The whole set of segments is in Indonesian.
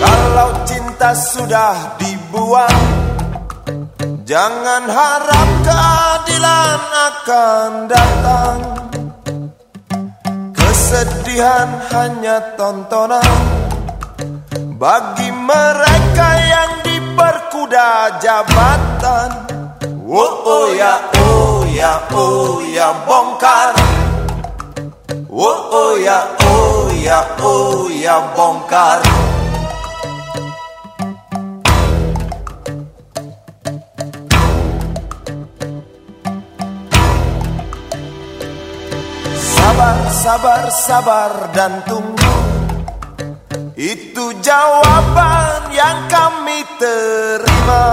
Kalau cinta sudah dibuang Jangan harap keadilan akan datang. Kesedihan hanya tontonan Bagi mereka yang diperkuda jabatan. Oh, oh ya, oh ya, oh ya, bongkar. Oh, oh ya, oh ya, oh ya, bongkar Sabar, sabar, sabar dan tunggu. Itu jawaban yang kami terima.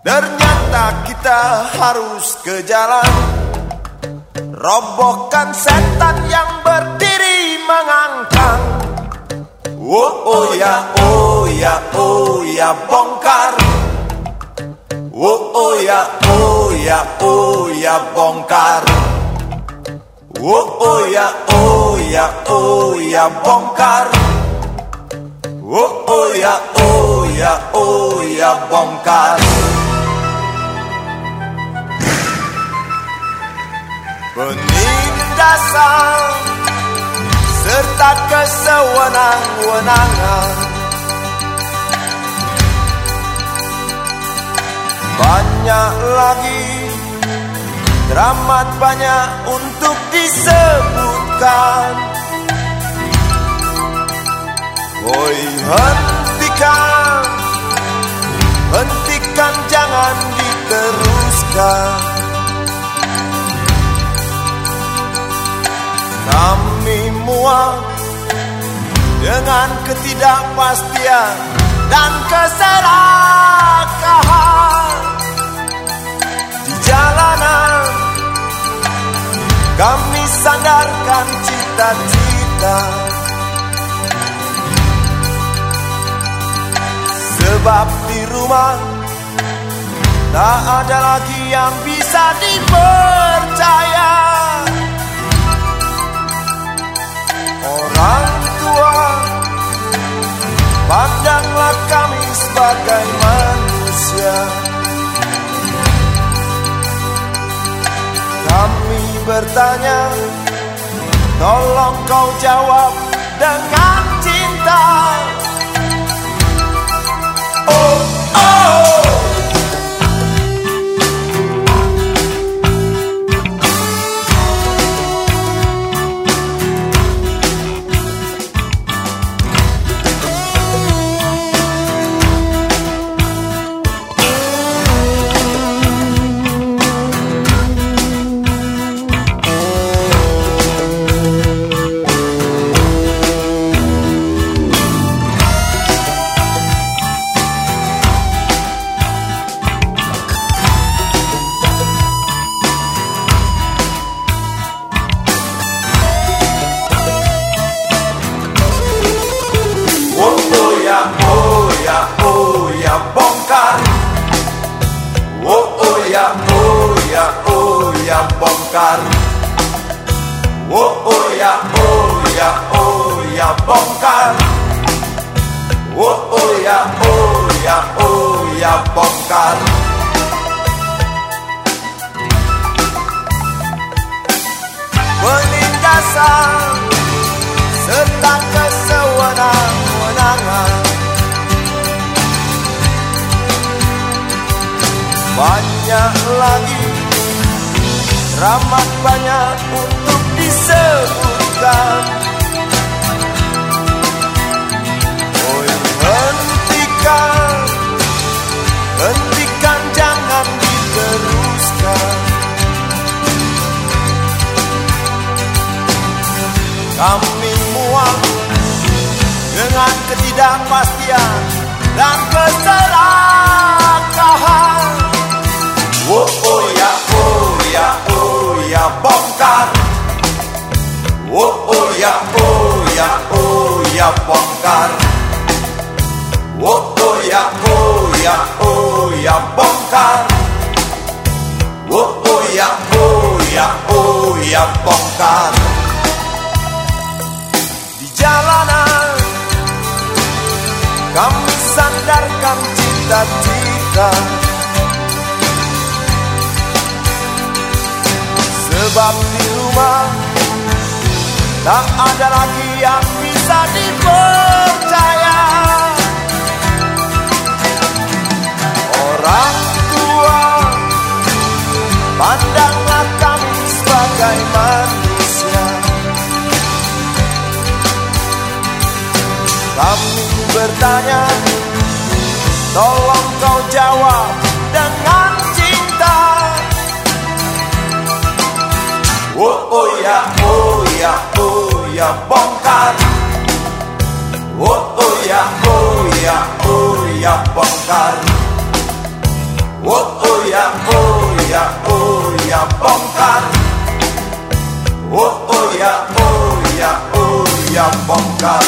Ternyata kita harus ke jalan Robohkan setan yang berdiri mengangkang Oh, oh ya, oh ya, oh ya, bongkar Oh, oh ya, oh ya, oh ya, bongkar Oh, oh ya, oh ya, oh ya, bongkar Oh, oh ya, oh ya, oh ya, bongkar Penindasan serta kesewenang-wenangan. Banyak lagi Teramat banyak untuk disebutkan. Woi hentikan. Hentikan jangan diteruskan Kami muak Dengan ketidakpastian Dan keserakahan. Di jalanan Kami sandarkan cita-cita. Sebab di rumah Tak ada lagi yang bisa dipercaya bertanya Tolong kau jawab dengan cinta ya, oh ya, bongkar. Oh, oh ya, oh ya, oh ya, bongkar. Oh, oh ya, oh ya, oh ya, bongkar. Oh, oh ya, oh ya, oh ya, bongkar. Penindasan serta Banyak lagi. Ramat banyak untuk disebutkan Oi hentikan. Hentikan jangan diteruskan. Kami muak dengan ketidakpastian dan keserakahan. Bongkar Oh oh ya oh ya oh ya bongkar. Oh oh ya oh ya oh ya bongkar. Oh oh ya oh ya oh ya bongkar. Di jalanan kami sandarkan cita-cita Sebab di rumah. Tak ada lagi yang bisa dipercaya. Orang tua Pandanglah kami sebagai manusia. Kami bertanya Tolong kau jawab dengan Oh oh ya oh ya oh ya bongkar Oh oh ya oh ya oh ya bongkar Oh oh ya oh ya oh ya bongkar Oh oh ya oh ya oh ya bongkar